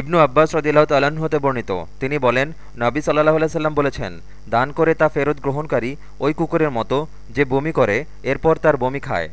ইবনু আব্বাস রদিল্লাহ তাল্লাহ্ন হতে বর্ণিত। তিনি বলেন, নাবি সাল্লাহ সাল্লাম বলেছেন, দান করে তা ফেরত গ্রহণকারী ওই কুকুরের মতো যে বমি করে, এরপর তার বমি খায়।